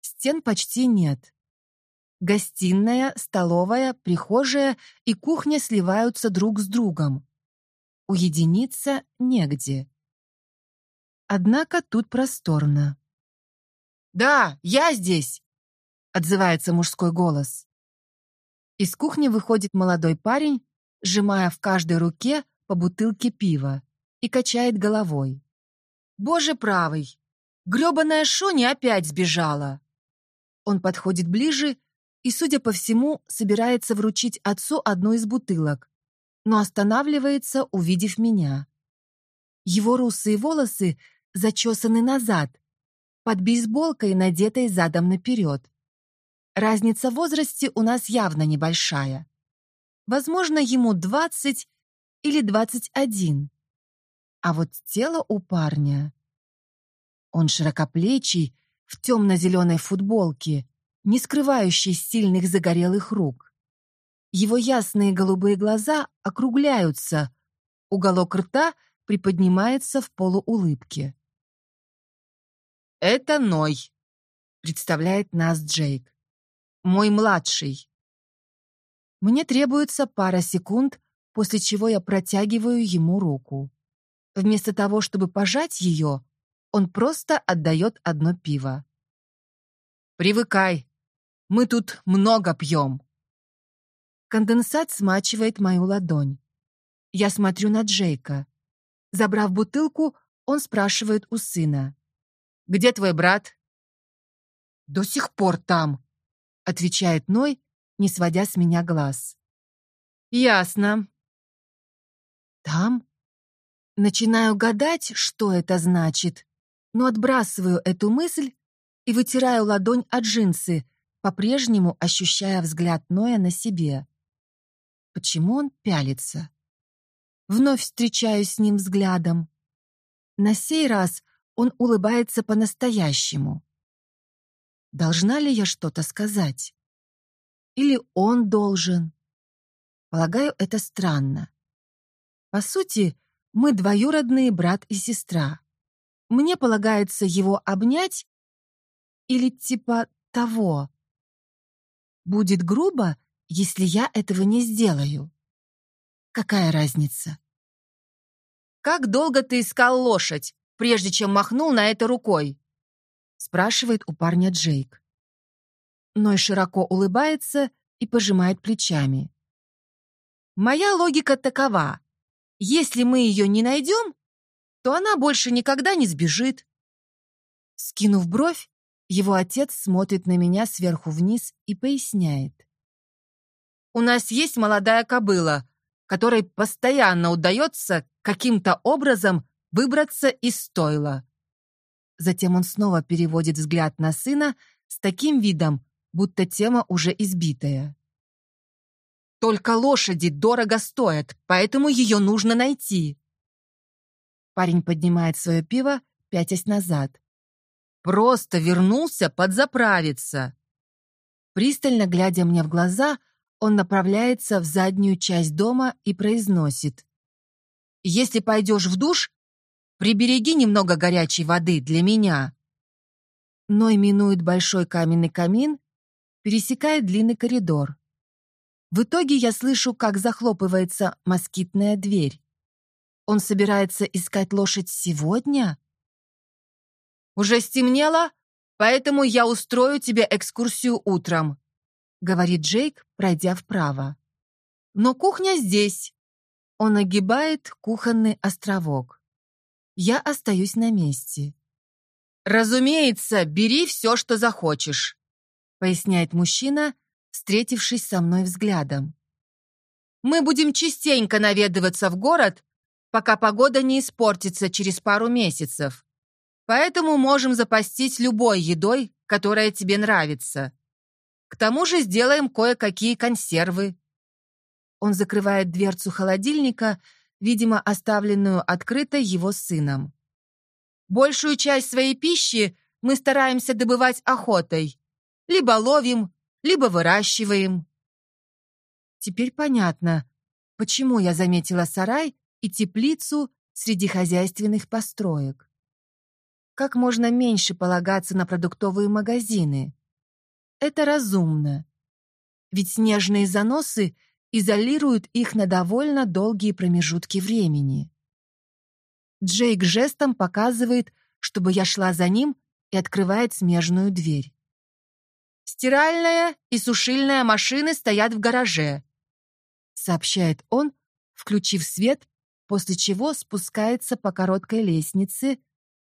Стен почти нет. Гостиная, столовая, прихожая и кухня сливаются друг с другом. Уединиться негде. Однако тут просторно. «Да, я здесь!» — отзывается мужской голос. Из кухни выходит молодой парень, сжимая в каждой руке по бутылке пива, и качает головой. «Боже правый! грёбаная Шони опять сбежала!» Он подходит ближе и, судя по всему, собирается вручить отцу одну из бутылок, но останавливается, увидев меня. Его русые волосы зачесаны назад, под бейсболкой, надетой задом наперед. Разница в возрасте у нас явно небольшая. Возможно, ему 20 или 21. А вот тело у парня... Он широкоплечий, в темно-зеленой футболке, не скрывающей сильных загорелых рук. Его ясные голубые глаза округляются, уголок рта приподнимается в полуулыбке. «Это Ной», — представляет нас Джейк. «Мой младший». Мне требуется пара секунд, после чего я протягиваю ему руку. Вместо того, чтобы пожать ее, он просто отдает одно пиво. «Привыкай, мы тут много пьем». Конденсат смачивает мою ладонь. Я смотрю на Джейка. Забрав бутылку, он спрашивает у сына. Где твой брат?» «До сих пор там», — отвечает Ной, не сводя с меня глаз. «Ясно». «Там?» Начинаю гадать, что это значит, но отбрасываю эту мысль и вытираю ладонь от джинсы, по-прежнему ощущая взгляд Ноя на себе. Почему он пялится? Вновь встречаюсь с ним взглядом. На сей раз он улыбается по-настоящему. Должна ли я что-то сказать? Или он должен? Полагаю, это странно. По сути, мы двоюродные брат и сестра. Мне полагается его обнять или типа того. Будет грубо, если я этого не сделаю. Какая разница? «Как долго ты искал лошадь?» Прежде чем махнул на это рукой?» спрашивает у парня Джейк. Ной широко улыбается и пожимает плечами. «Моя логика такова. Если мы ее не найдем, то она больше никогда не сбежит». Скинув бровь, его отец смотрит на меня сверху вниз и поясняет. «У нас есть молодая кобыла, которой постоянно удается каким-то образом выбраться из стойла. Затем он снова переводит взгляд на сына с таким видом, будто тема уже избитая. «Только лошади дорого стоят, поэтому ее нужно найти». Парень поднимает свое пиво, пятясь назад. «Просто вернулся подзаправиться». Пристально глядя мне в глаза, он направляется в заднюю часть дома и произносит. «Если пойдешь в душ, прибереги немного горячей воды для меня». Ной минует большой каменный камин, пересекает длинный коридор. В итоге я слышу, как захлопывается москитная дверь. Он собирается искать лошадь сегодня? «Уже стемнело, поэтому я устрою тебе экскурсию утром», говорит Джейк, пройдя вправо. «Но кухня здесь». Он огибает кухонный островок. Я остаюсь на месте. «Разумеется, бери все, что захочешь», поясняет мужчина, встретившись со мной взглядом. «Мы будем частенько наведываться в город, пока погода не испортится через пару месяцев. Поэтому можем запастись любой едой, которая тебе нравится. К тому же сделаем кое-какие консервы». Он закрывает дверцу холодильника, видимо, оставленную открытой его сыном. «Большую часть своей пищи мы стараемся добывать охотой. Либо ловим, либо выращиваем». Теперь понятно, почему я заметила сарай и теплицу среди хозяйственных построек. Как можно меньше полагаться на продуктовые магазины. Это разумно. Ведь снежные заносы изолируют их на довольно долгие промежутки времени. Джейк жестом показывает, чтобы я шла за ним и открывает смежную дверь. «Стиральная и сушильная машины стоят в гараже», сообщает он, включив свет после чего спускается по короткой лестнице.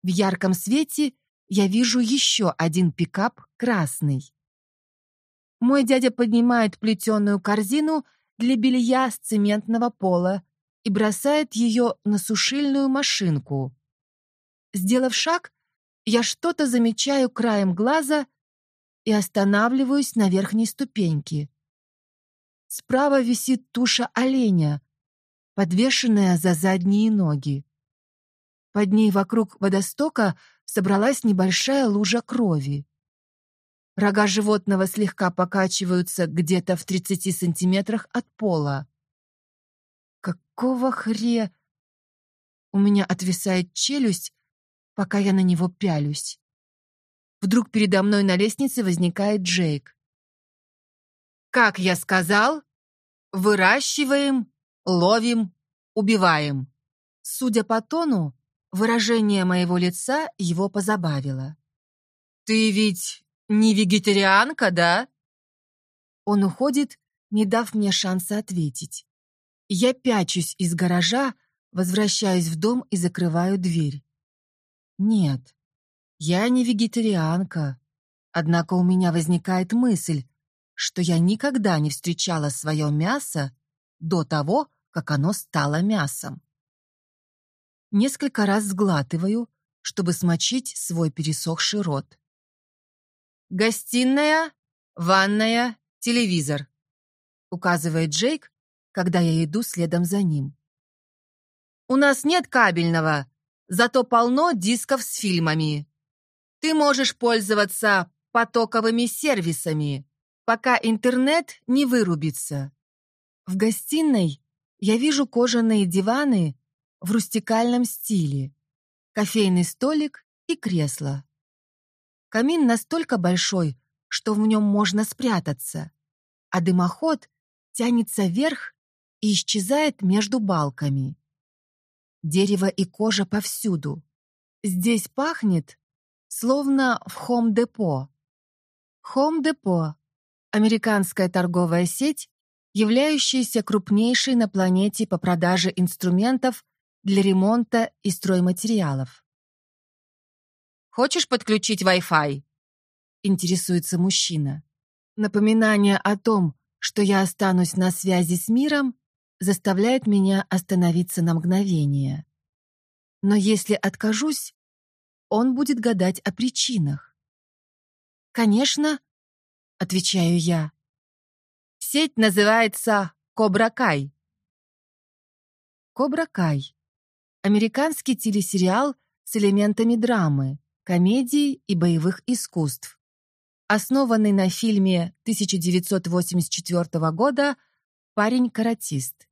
В ярком свете я вижу еще один пикап красный. Мой дядя поднимает плетеную корзину для белья с цементного пола и бросает ее на сушильную машинку. Сделав шаг, я что-то замечаю краем глаза и останавливаюсь на верхней ступеньке. Справа висит туша оленя, подвешенная за задние ноги. Под ней вокруг водостока собралась небольшая лужа крови. Рога животного слегка покачиваются где-то в 30 сантиметрах от пола. Какого хре... У меня отвисает челюсть, пока я на него пялюсь. Вдруг передо мной на лестнице возникает Джейк. «Как я сказал, выращиваем ловим, убиваем. Судя по тону, выражение моего лица его позабавило. «Ты ведь не вегетарианка, да?» Он уходит, не дав мне шанса ответить. Я пячусь из гаража, возвращаюсь в дом и закрываю дверь. Нет, я не вегетарианка. Однако у меня возникает мысль, что я никогда не встречала свое мясо до того, как оно стало мясом. Несколько раз сглатываю, чтобы смочить свой пересохший рот. «Гостиная, ванная, телевизор», указывает Джейк, когда я иду следом за ним. «У нас нет кабельного, зато полно дисков с фильмами. Ты можешь пользоваться потоковыми сервисами, пока интернет не вырубится. В гостиной я вижу кожаные диваны в рустикальном стиле, кофейный столик и кресло. Камин настолько большой, что в нем можно спрятаться, а дымоход тянется вверх и исчезает между балками. Дерево и кожа повсюду. Здесь пахнет, словно в Хом-депо. Хом-депо — американская торговая сеть, являющаяся крупнейшей на планете по продаже инструментов для ремонта и стройматериалов. «Хочешь подключить Wi-Fi?» — интересуется мужчина. Напоминание о том, что я останусь на связи с миром, заставляет меня остановиться на мгновение. Но если откажусь, он будет гадать о причинах. «Конечно», — отвечаю я. Сеть называется «Кобра Кай». «Кобра Кай» — американский телесериал с элементами драмы, комедии и боевых искусств, основанный на фильме 1984 года «Парень-каратист».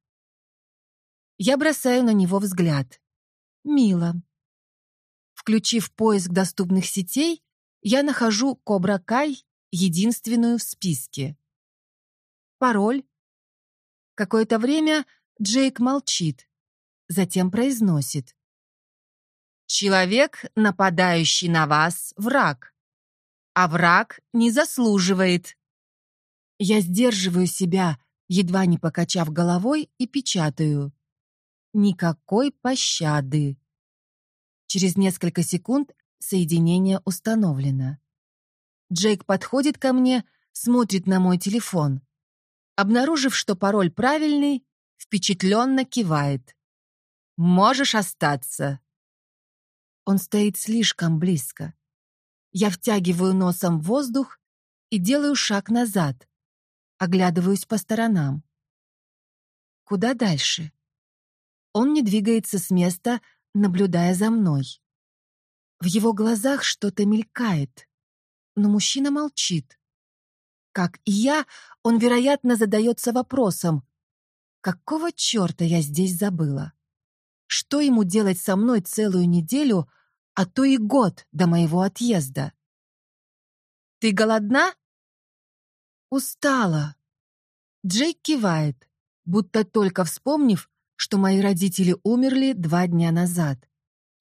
Я бросаю на него взгляд. Мило. Включив поиск доступных сетей, я нахожу Кобра Кай, единственную в списке. Пароль. Какое-то время Джейк молчит, затем произносит. «Человек, нападающий на вас, враг, а враг не заслуживает». Я сдерживаю себя, едва не покачав головой, и печатаю. Никакой пощады. Через несколько секунд соединение установлено. Джейк подходит ко мне, смотрит на мой телефон. Обнаружив, что пароль правильный, впечатленно кивает. «Можешь остаться». Он стоит слишком близко. Я втягиваю носом воздух и делаю шаг назад. Оглядываюсь по сторонам. Куда дальше? Он не двигается с места, наблюдая за мной. В его глазах что-то мелькает, но мужчина молчит. Как и я, он, вероятно, задается вопросом, какого черта я здесь забыла? Что ему делать со мной целую неделю, а то и год до моего отъезда? «Ты голодна?» «Устала». Джейк кивает, будто только вспомнив, что мои родители умерли два дня назад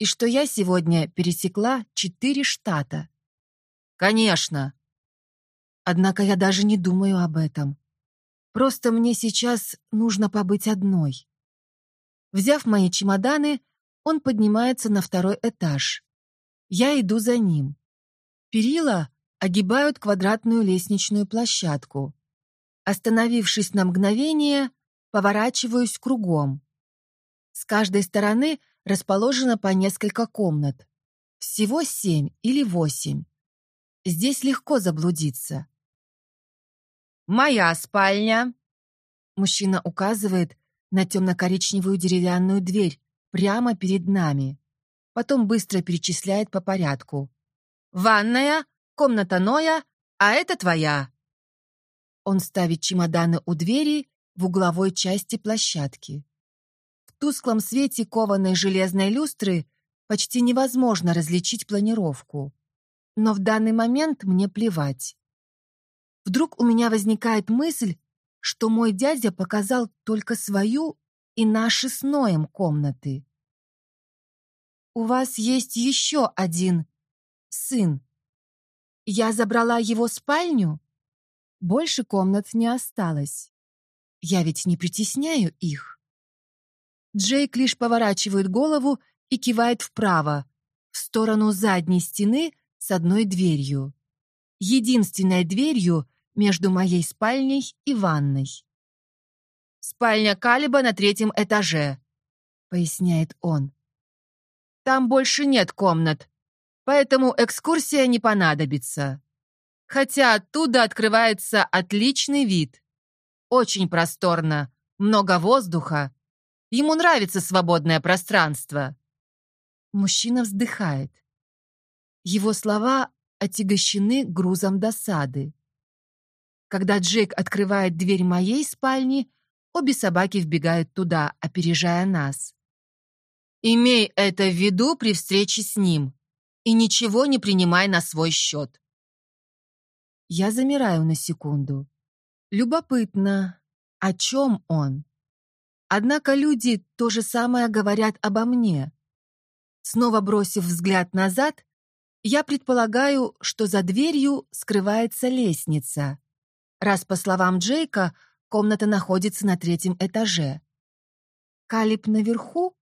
и что я сегодня пересекла четыре штата. Конечно. Однако я даже не думаю об этом. Просто мне сейчас нужно побыть одной. Взяв мои чемоданы, он поднимается на второй этаж. Я иду за ним. Перила огибают квадратную лестничную площадку. Остановившись на мгновение, поворачиваюсь кругом. С каждой стороны расположено по несколько комнат. Всего семь или восемь. Здесь легко заблудиться. «Моя спальня!» Мужчина указывает на темно-коричневую деревянную дверь прямо перед нами. Потом быстро перечисляет по порядку. «Ванная, комната Ноя, а это твоя!» Он ставит чемоданы у двери в угловой части площадки тусклом свете кованой железной люстры почти невозможно различить планировку. Но в данный момент мне плевать. Вдруг у меня возникает мысль, что мой дядя показал только свою и наши с Ноем комнаты. «У вас есть еще один сын. Я забрала его спальню? Больше комнат не осталось. Я ведь не притесняю их». Джейк лишь поворачивает голову и кивает вправо, в сторону задней стены с одной дверью. Единственной дверью между моей спальней и ванной. «Спальня Калиба на третьем этаже», — поясняет он. «Там больше нет комнат, поэтому экскурсия не понадобится. Хотя оттуда открывается отличный вид. Очень просторно, много воздуха, Ему нравится свободное пространство. Мужчина вздыхает. Его слова отягощены грузом досады. Когда Джейк открывает дверь моей спальни, обе собаки вбегают туда, опережая нас. Имей это в виду при встрече с ним и ничего не принимай на свой счет. Я замираю на секунду. Любопытно, о чем он? Однако люди то же самое говорят обо мне. Снова бросив взгляд назад, я предполагаю, что за дверью скрывается лестница, раз, по словам Джейка, комната находится на третьем этаже. Калиб наверху?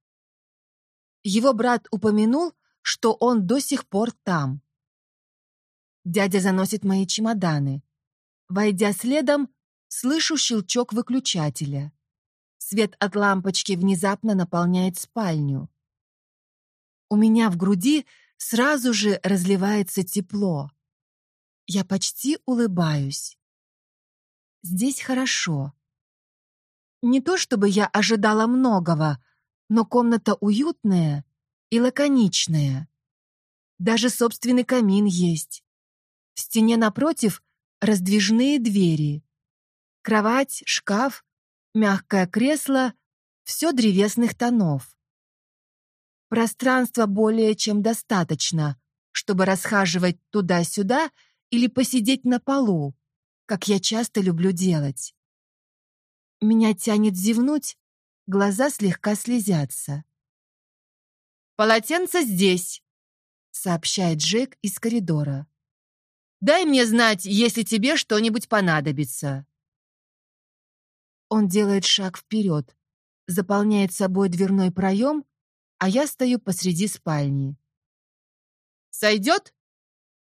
Его брат упомянул, что он до сих пор там. Дядя заносит мои чемоданы. Войдя следом, слышу щелчок выключателя. Свет от лампочки внезапно наполняет спальню. У меня в груди сразу же разливается тепло. Я почти улыбаюсь. Здесь хорошо. Не то чтобы я ожидала многого, но комната уютная и лаконичная. Даже собственный камин есть. В стене напротив раздвижные двери. Кровать, шкаф мягкое кресло, все древесных тонов. Пространства более чем достаточно, чтобы расхаживать туда-сюда или посидеть на полу, как я часто люблю делать. Меня тянет зевнуть, глаза слегка слезятся. «Полотенце здесь», — сообщает Джек из коридора. «Дай мне знать, если тебе что-нибудь понадобится». Он делает шаг вперед, заполняет собой дверной проем, а я стою посреди спальни. «Сойдет?»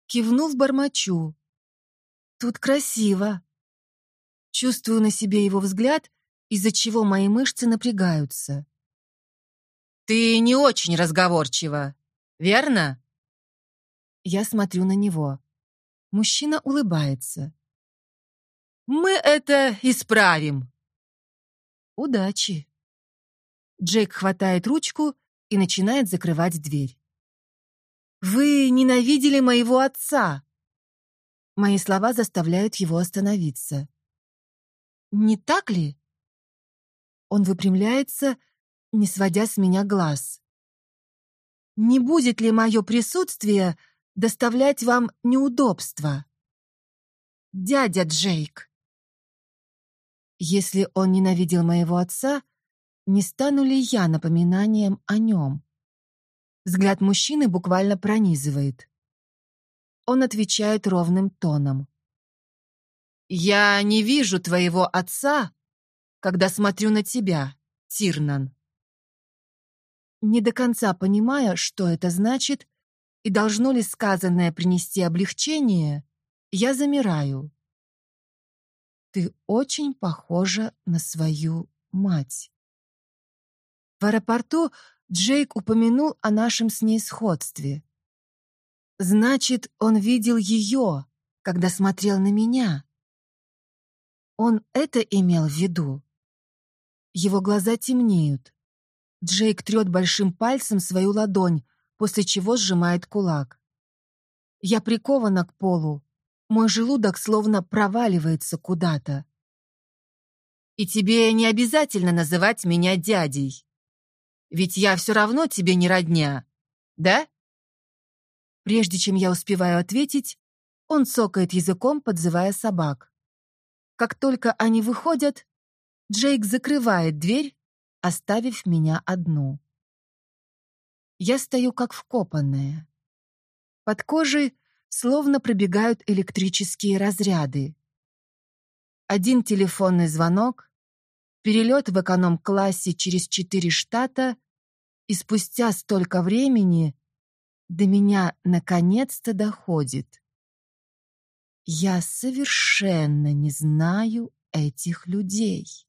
Кивнув бормочу. «Тут красиво». Чувствую на себе его взгляд, из-за чего мои мышцы напрягаются. «Ты не очень разговорчива, верно?» Я смотрю на него. Мужчина улыбается. «Мы это исправим». «Удачи». Джейк хватает ручку и начинает закрывать дверь. «Вы ненавидели моего отца!» Мои слова заставляют его остановиться. «Не так ли?» Он выпрямляется, не сводя с меня глаз. «Не будет ли мое присутствие доставлять вам неудобства?» «Дядя Джейк!» Если он ненавидел моего отца, не стану ли я напоминанием о нем? Взгляд мужчины буквально пронизывает. Он отвечает ровным тоном. «Я не вижу твоего отца, когда смотрю на тебя, Тирнан». Не до конца понимая, что это значит, и должно ли сказанное принести облегчение, я замираю. Ты очень похожа на свою мать. В аэропорту Джейк упомянул о нашем с ней сходстве. Значит, он видел ее, когда смотрел на меня. Он это имел в виду. Его глаза темнеют. Джейк трет большим пальцем свою ладонь, после чего сжимает кулак. Я прикована к полу. Мой желудок словно проваливается куда-то. «И тебе не обязательно называть меня дядей», ведь я все равно тебе не родня, да?» Прежде чем я успеваю ответить, он цокает языком, подзывая собак. Как только они выходят, Джейк закрывает дверь, оставив меня одну. Я стою как вкопанная. Под кожей словно пробегают электрические разряды. Один телефонный звонок, перелет в эконом-классе через четыре штата, и спустя столько времени до меня наконец-то доходит. Я совершенно не знаю этих людей.